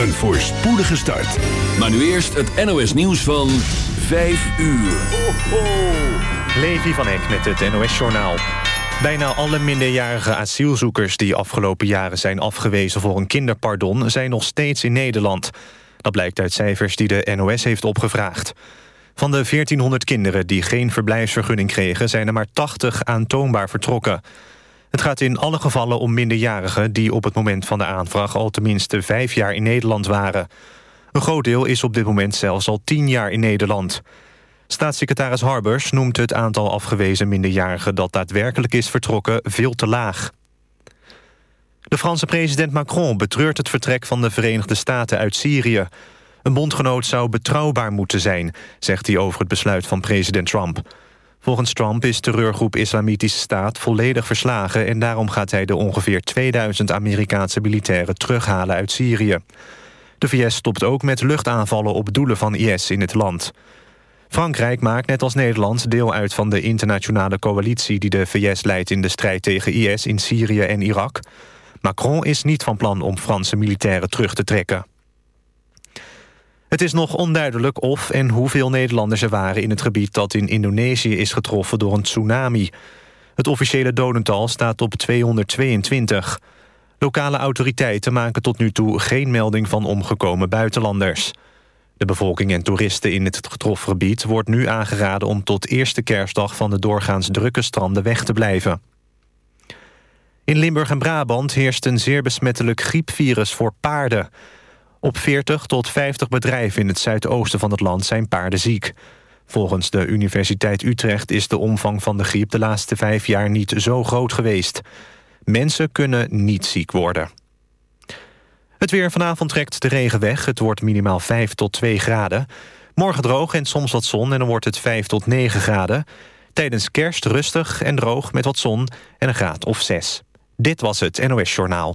Een voorspoedige start. Maar nu eerst het NOS nieuws van 5 uur. Ho, ho. Levi van Eck met het NOS Journaal. Bijna alle minderjarige asielzoekers die afgelopen jaren zijn afgewezen voor een kinderpardon... zijn nog steeds in Nederland. Dat blijkt uit cijfers die de NOS heeft opgevraagd. Van de 1400 kinderen die geen verblijfsvergunning kregen... zijn er maar 80 aantoonbaar vertrokken. Het gaat in alle gevallen om minderjarigen... die op het moment van de aanvraag al tenminste vijf jaar in Nederland waren. Een groot deel is op dit moment zelfs al tien jaar in Nederland. Staatssecretaris Harbers noemt het aantal afgewezen minderjarigen... dat daadwerkelijk is vertrokken veel te laag. De Franse president Macron betreurt het vertrek van de Verenigde Staten uit Syrië. Een bondgenoot zou betrouwbaar moeten zijn, zegt hij over het besluit van president Trump. Volgens Trump is terreurgroep Islamitische Staat volledig verslagen... en daarom gaat hij de ongeveer 2000 Amerikaanse militairen terughalen uit Syrië. De VS stopt ook met luchtaanvallen op doelen van IS in het land. Frankrijk maakt net als Nederland deel uit van de internationale coalitie... die de VS leidt in de strijd tegen IS in Syrië en Irak. Macron is niet van plan om Franse militairen terug te trekken. Het is nog onduidelijk of en hoeveel Nederlanders er waren in het gebied dat in Indonesië is getroffen door een tsunami. Het officiële dodental staat op 222. Lokale autoriteiten maken tot nu toe geen melding van omgekomen buitenlanders. De bevolking en toeristen in het getroffen gebied wordt nu aangeraden om tot eerste kerstdag van de doorgaans drukke stranden weg te blijven. In Limburg en Brabant heerst een zeer besmettelijk griepvirus voor paarden. Op 40 tot 50 bedrijven in het zuidoosten van het land zijn paarden ziek. Volgens de Universiteit Utrecht is de omvang van de griep de laatste vijf jaar niet zo groot geweest. Mensen kunnen niet ziek worden. Het weer vanavond trekt de regen weg. Het wordt minimaal 5 tot 2 graden. Morgen droog en soms wat zon en dan wordt het 5 tot 9 graden. Tijdens kerst rustig en droog met wat zon en een graad of 6. Dit was het NOS Journaal.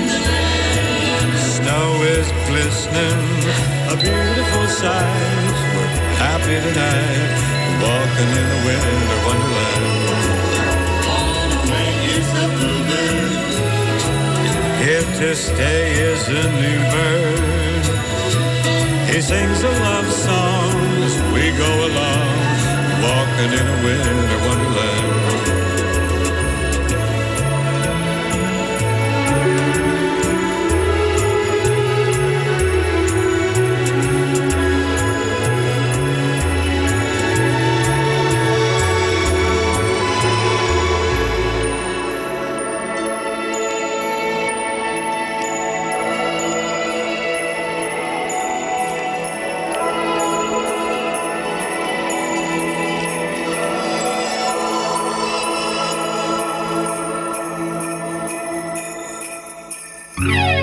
Snow is glistening, a beautiful sight. We're happy tonight, walking in a winter wonderland. Here to stay is a new bird. He sings a love song as we go along, walking in a winter wonderland. Yeah.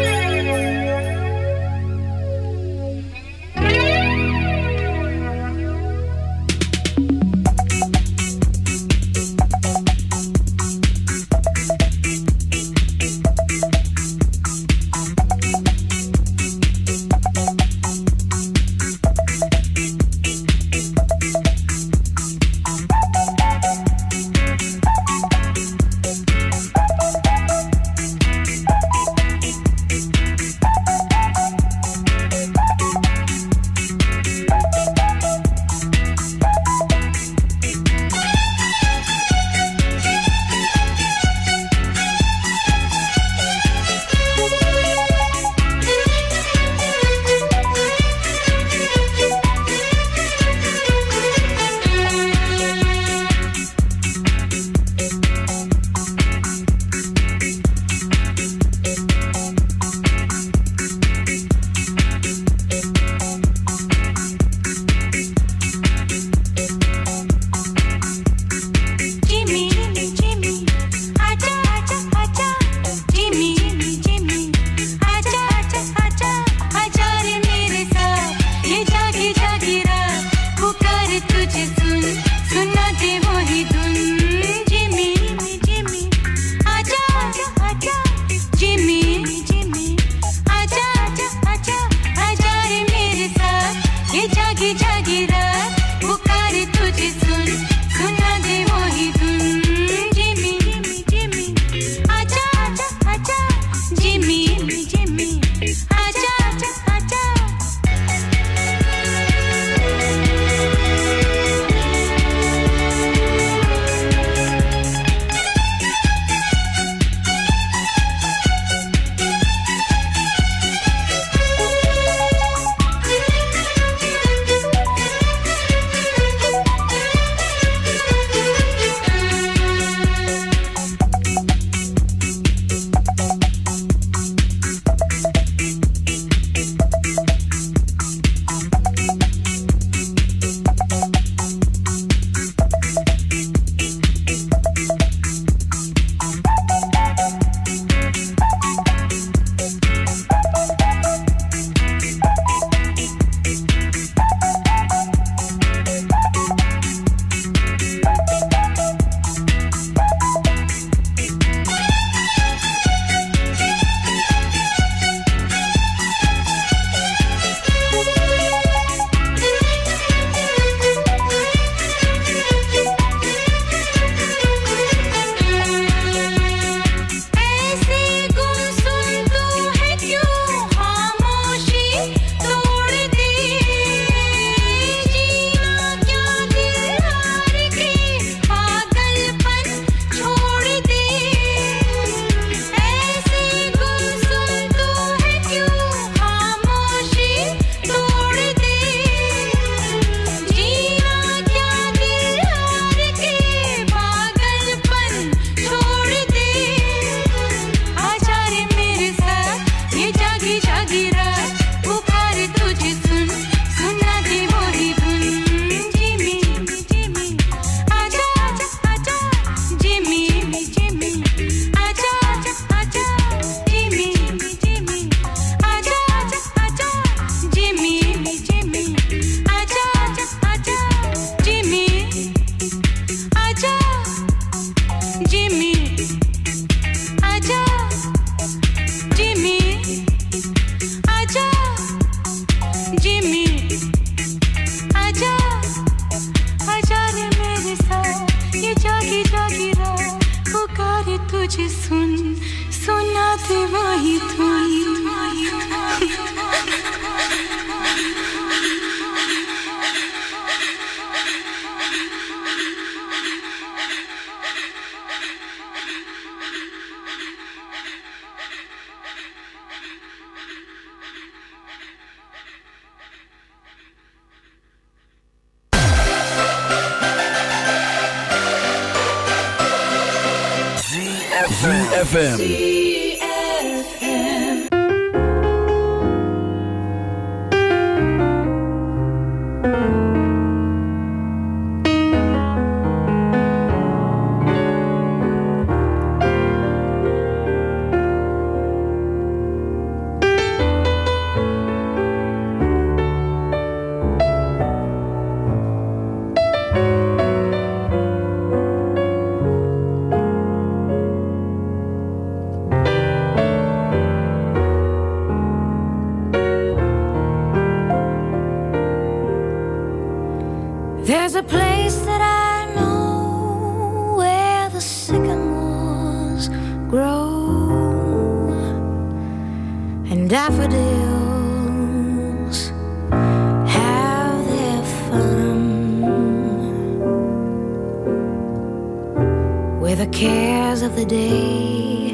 cares of the day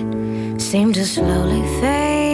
seem to slowly fade.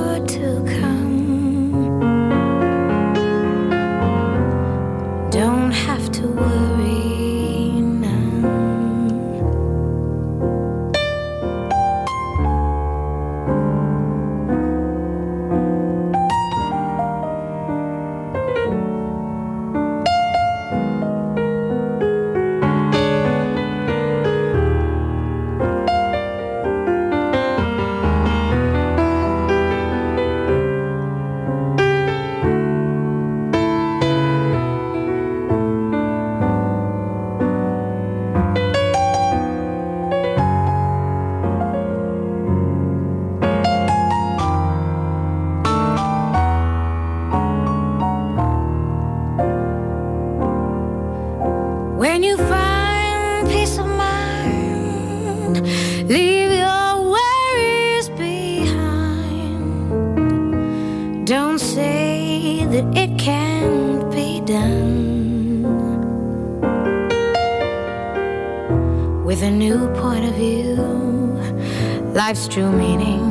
with a new point of view. Life's true meaning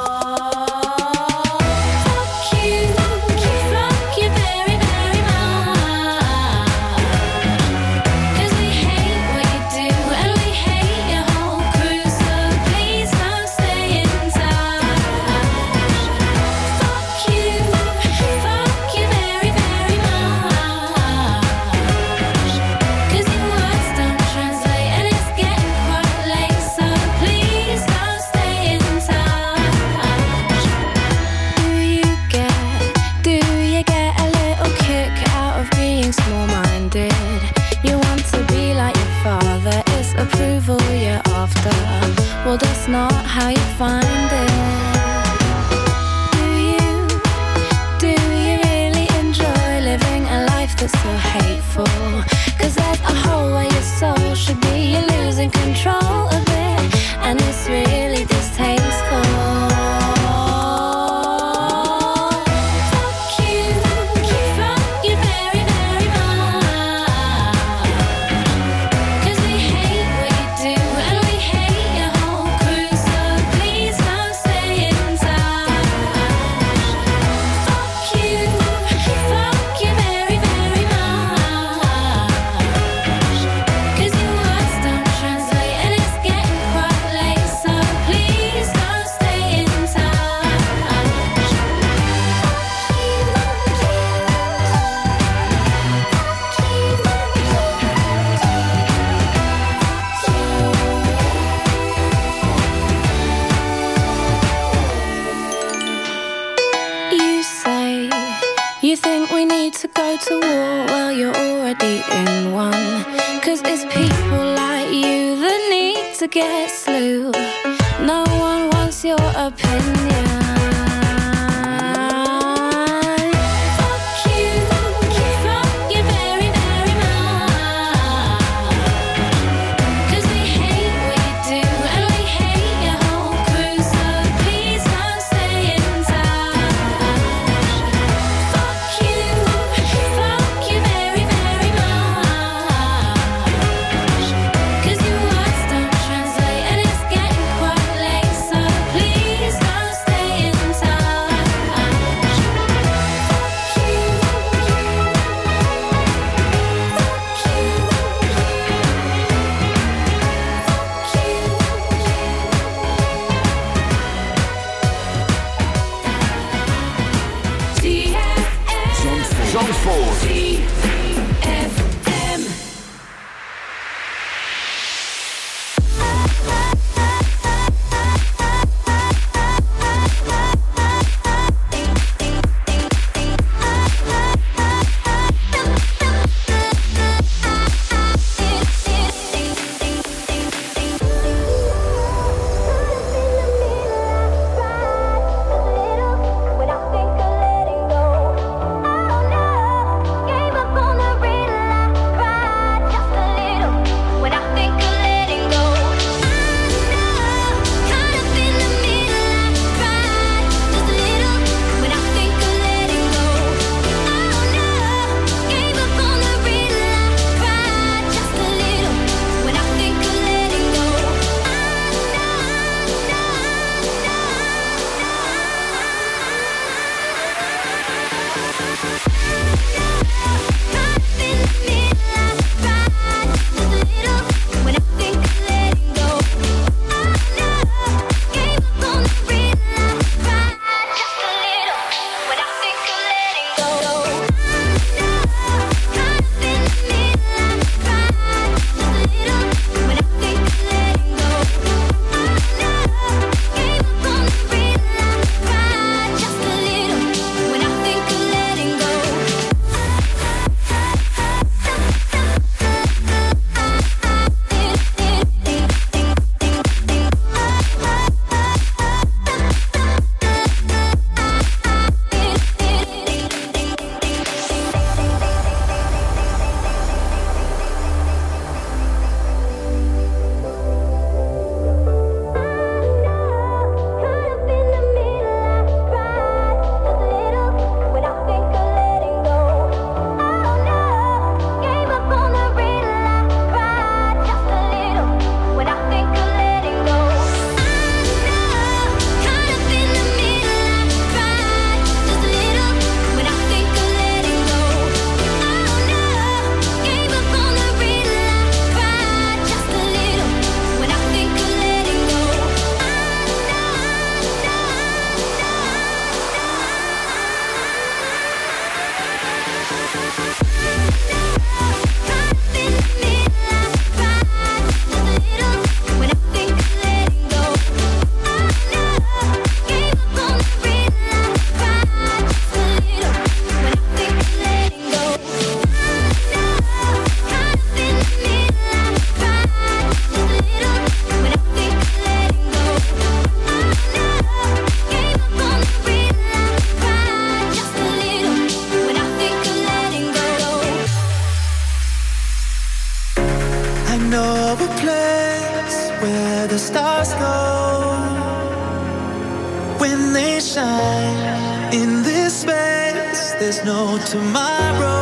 No tomorrow.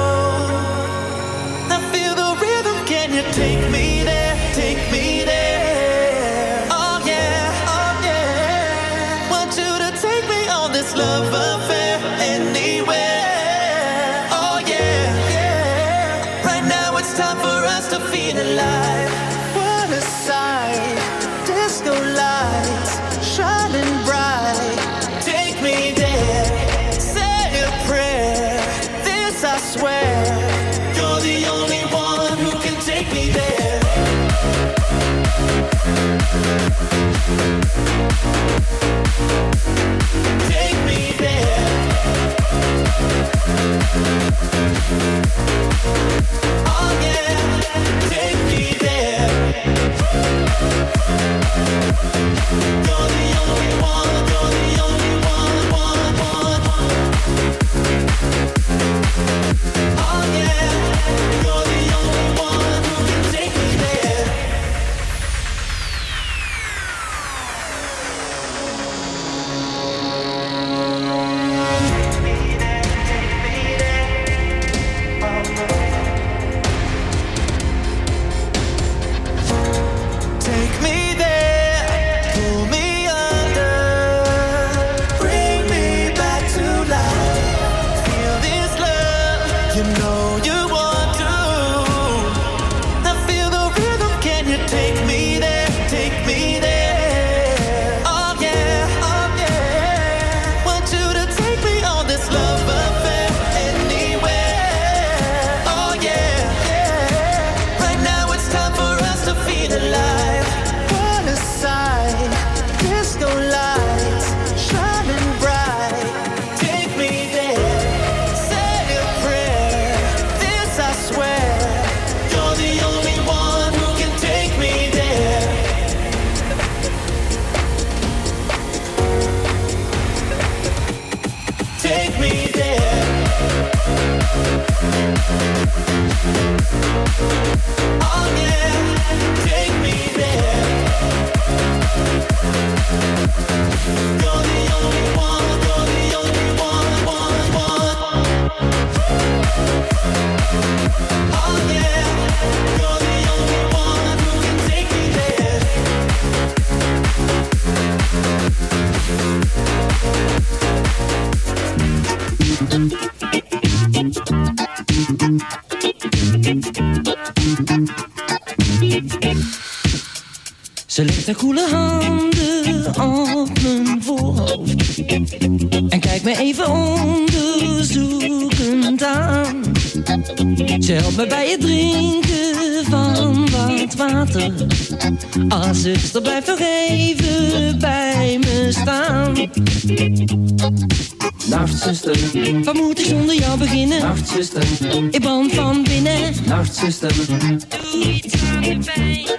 You're the only one, Ze legt haar koele handen op onderzoekend aan Ze helpt me bij het drinken van wat water Ah, zuster, blijf nog even bij me staan Nacht, zuster. Wat moet ik zonder jou beginnen? Nacht, zuster. Ik brand van binnen. Nacht, zuster. Doe iets aan de pijn.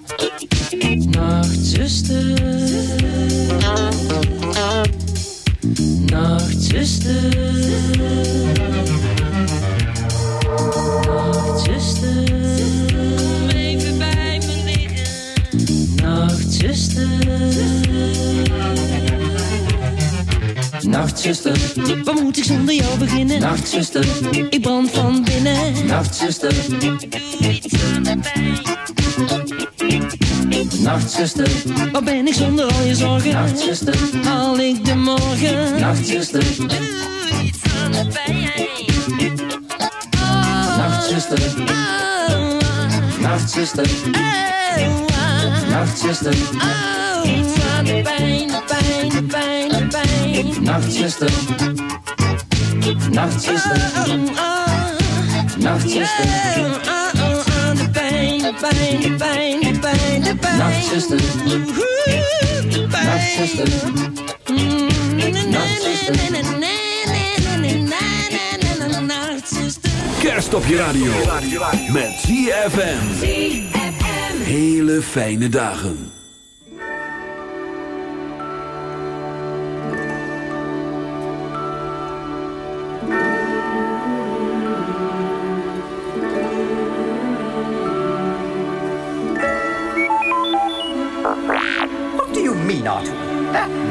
Nachtzuster, waar moet ik zonder jou beginnen? Nachtzuster, ik brand van binnen. Nachtzuster, doe iets pijn. Nachtzuster, waar ben ik zonder al je zorgen? Nachtzuster, haal ik de morgen? Nachtzuster, doe iets aan de pijn. Nachtzuster, Nachtzuster, Nachtzuster, iets aan de pijn, pijn, pijn, pijn. Nachtzuster, Nachtzuster, Nachtzuster, de pijn, de pijn, de pijn, de pijn, de pijn. Nachtzuster, Nachtzuster. Kerst op je radio. Met ZFM. Hele fijne dagen.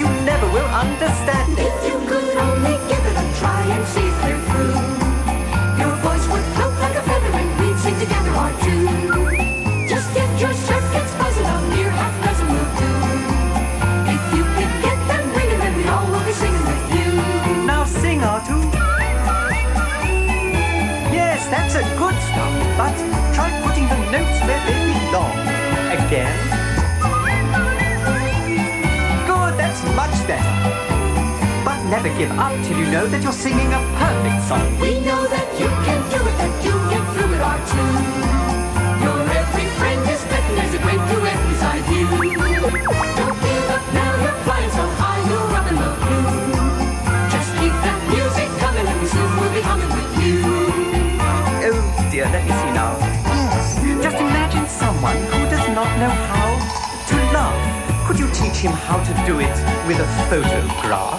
you never will understand. If never give up till you know that you're singing a perfect song. We know that you can do it, that you get through it all too. Your every friend is betting there's a great duet beside you. Don't give up now, you're flying so high, you're up in the blue. Just keep that music coming and we soon will be humming with you. Oh dear, let me see now. Yes, just imagine someone who does not know how to love. Could you teach him how to do it with a photograph?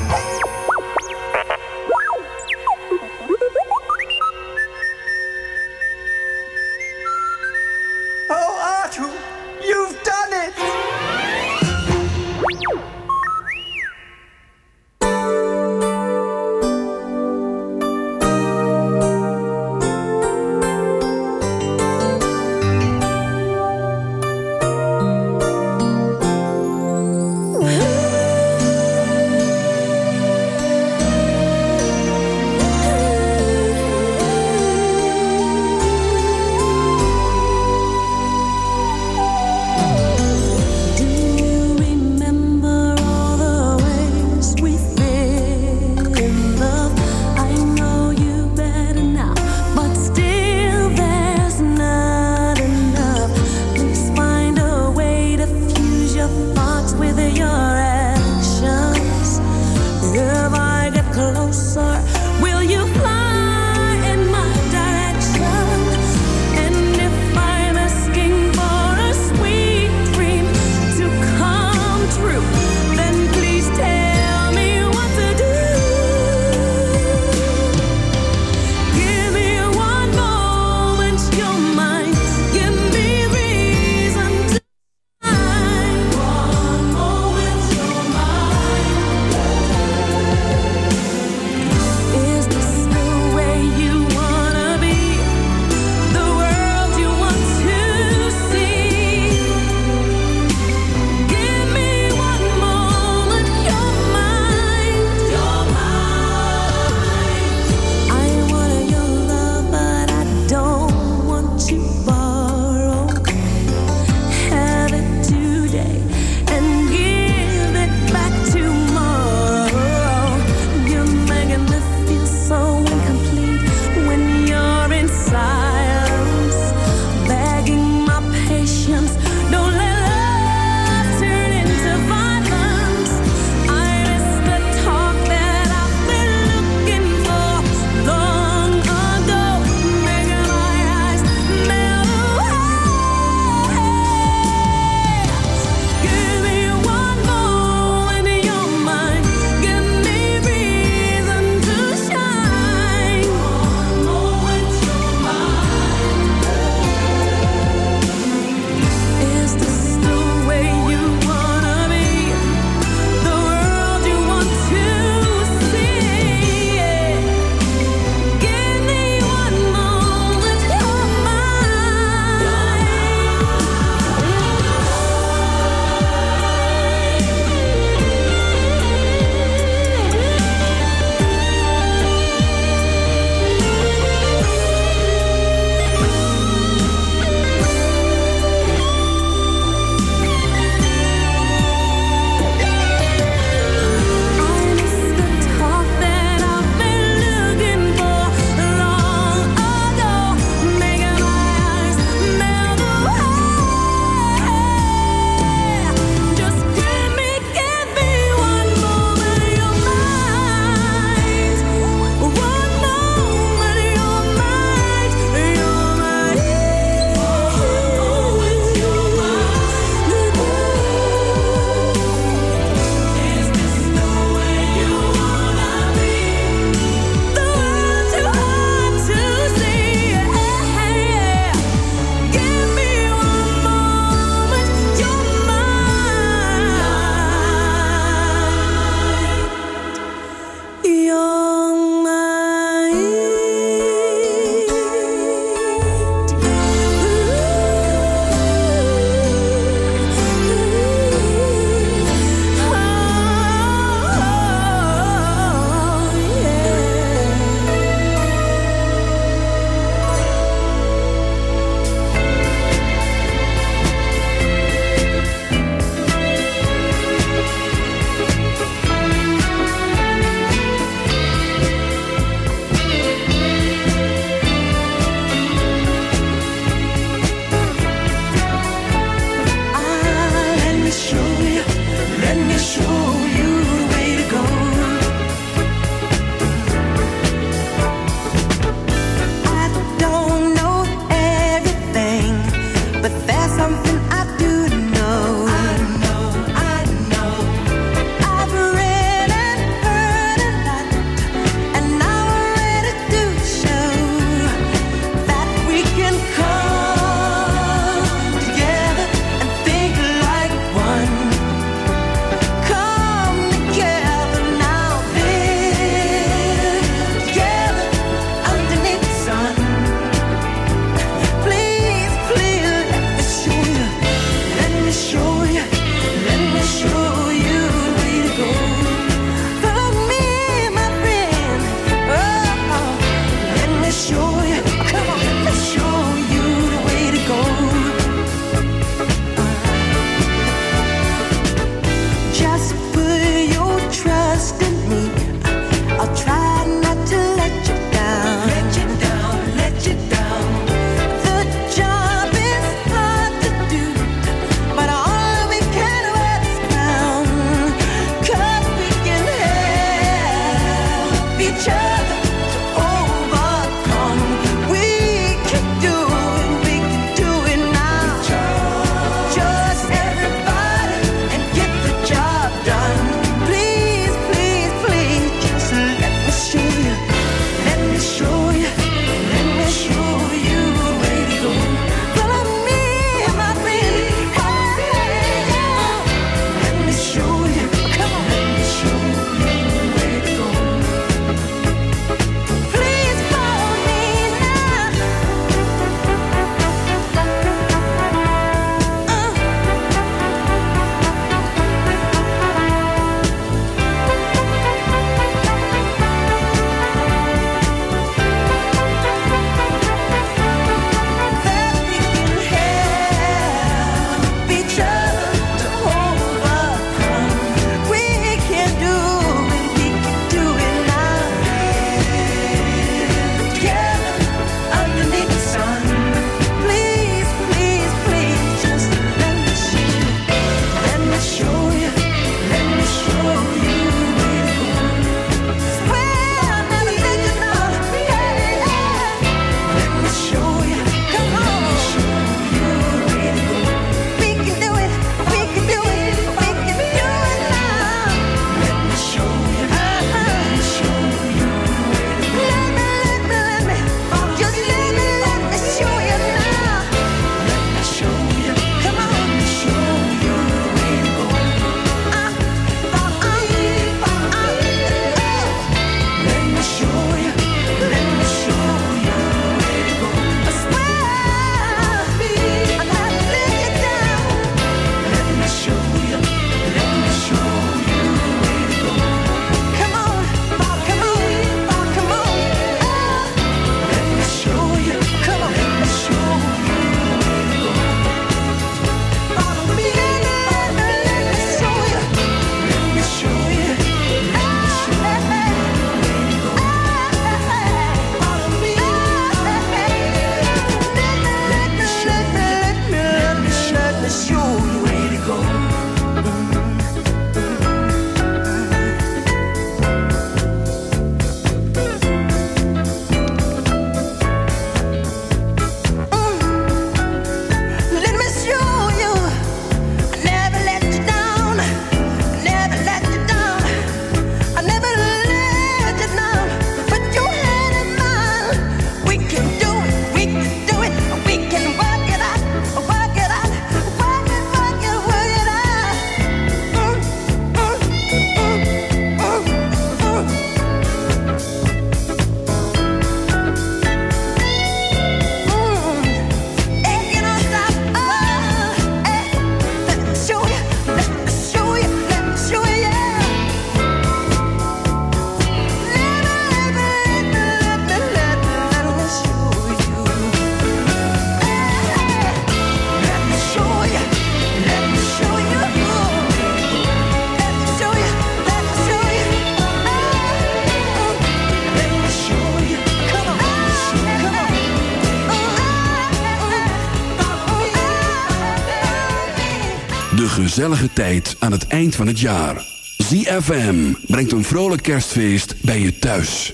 gezellige tijd aan het eind van het jaar. ZFM brengt een vrolijk kerstfeest bij je thuis.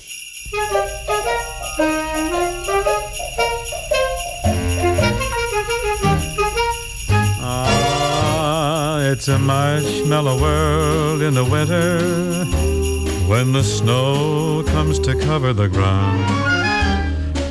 Ah, it's a marshmallow world in the winter when the snow comes to cover the ground.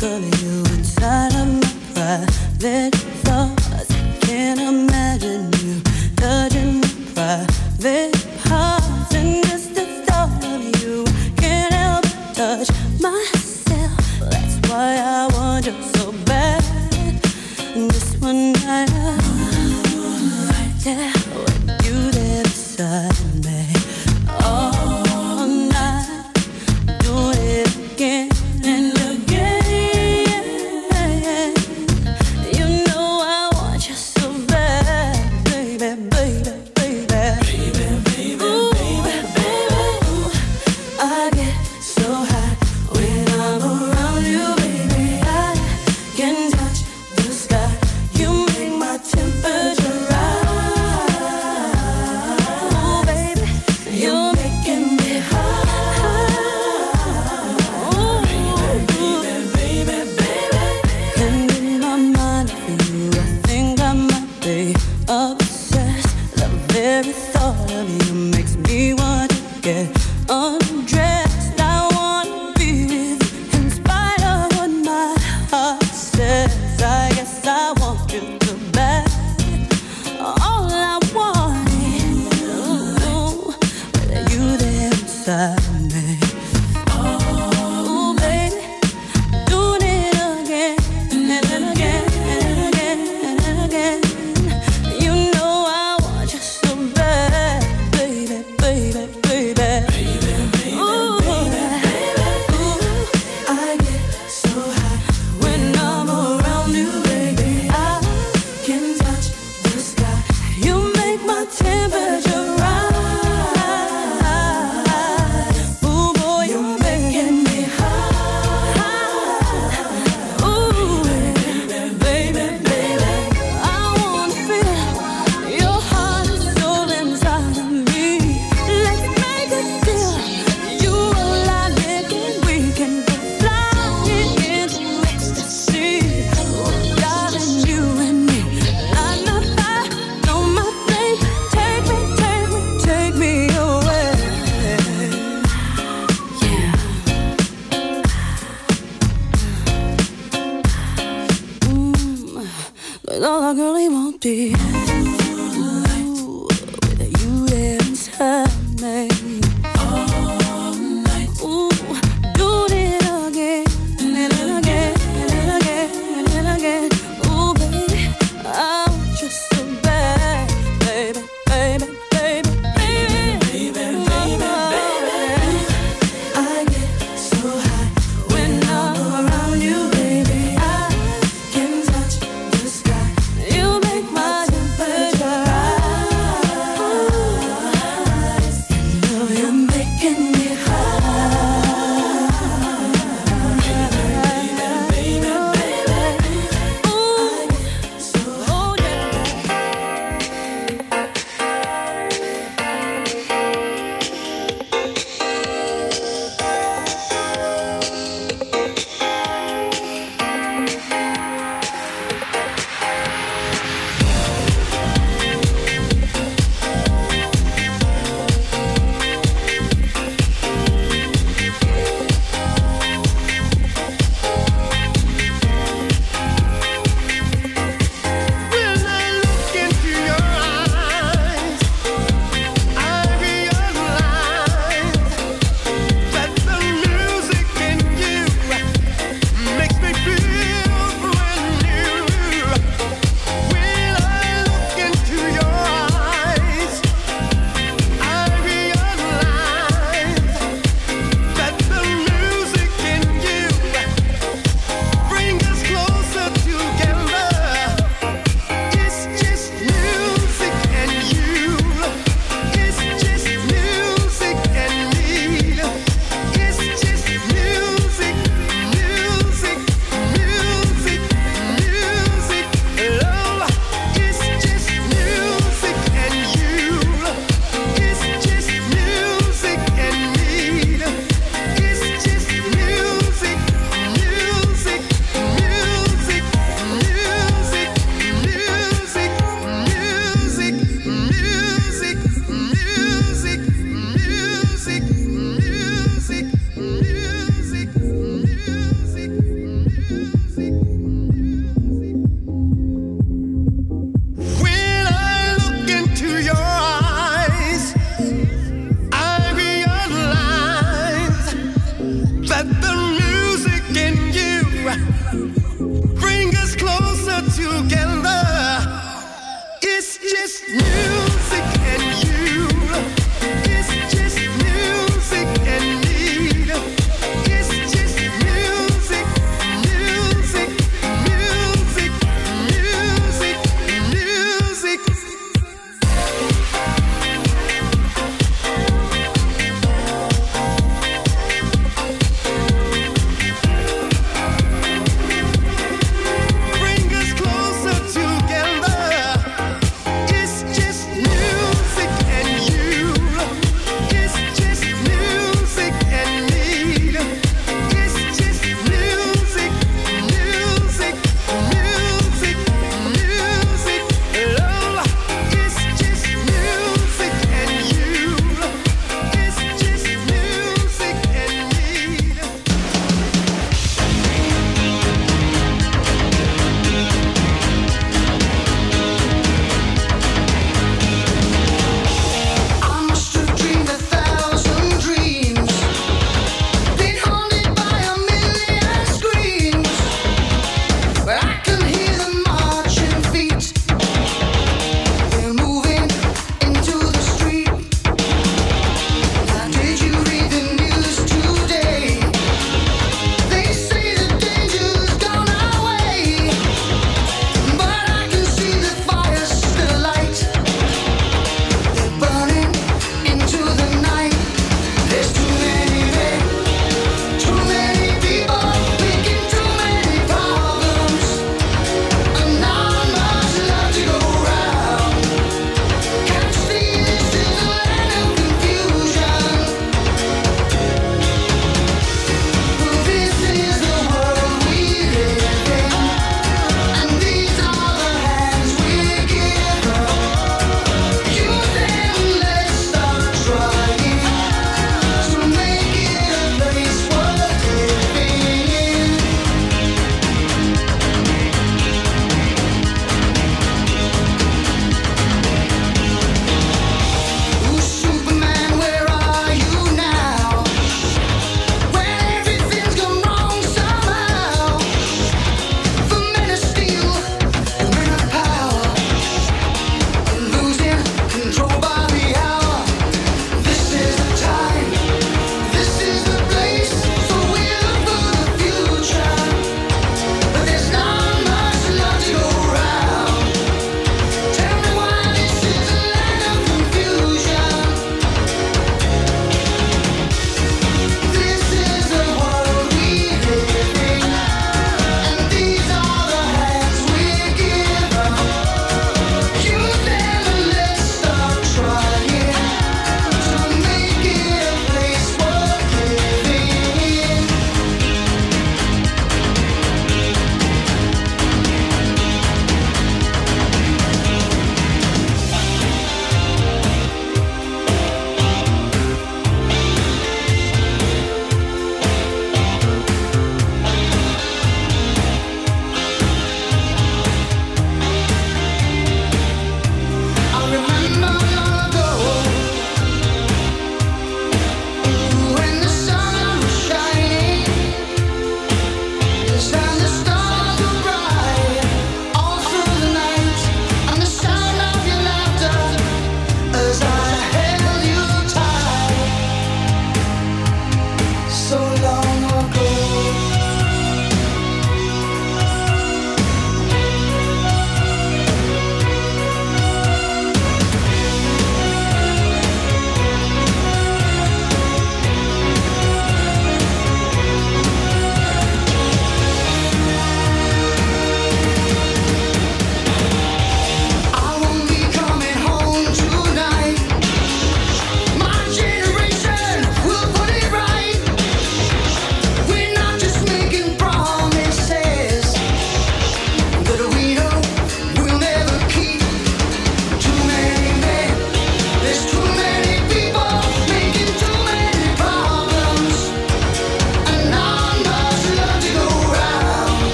girl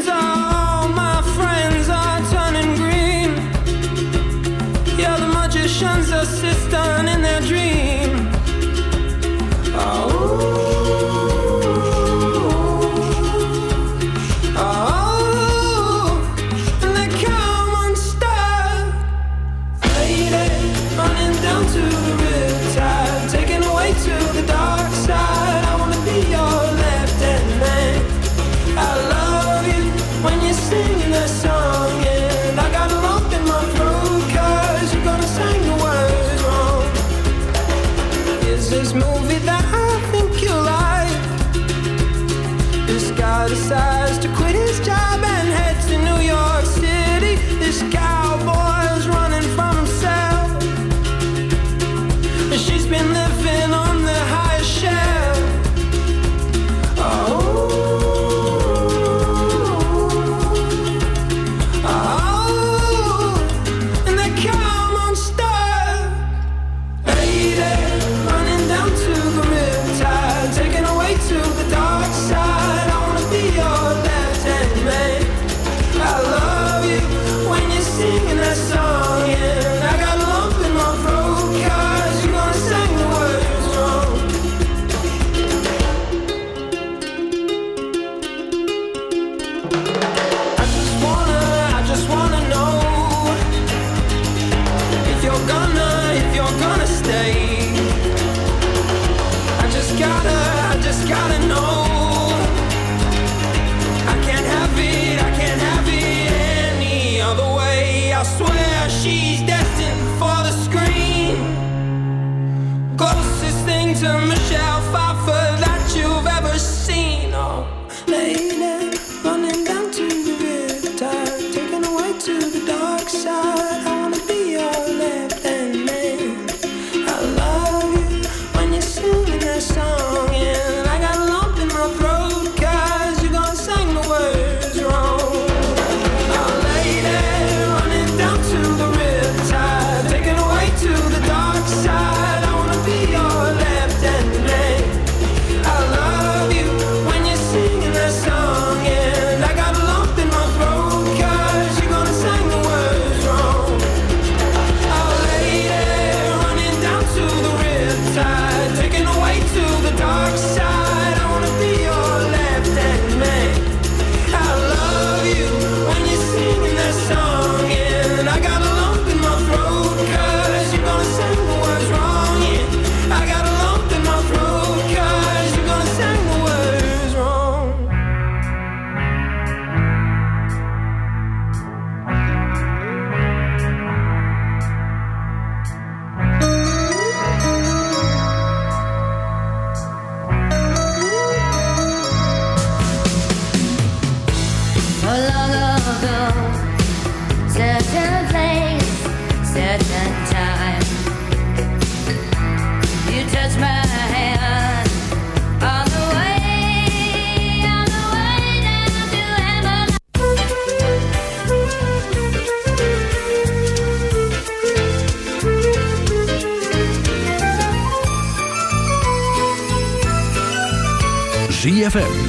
hands up. to Michelle Pfeiffer that you've ever seen. Oh.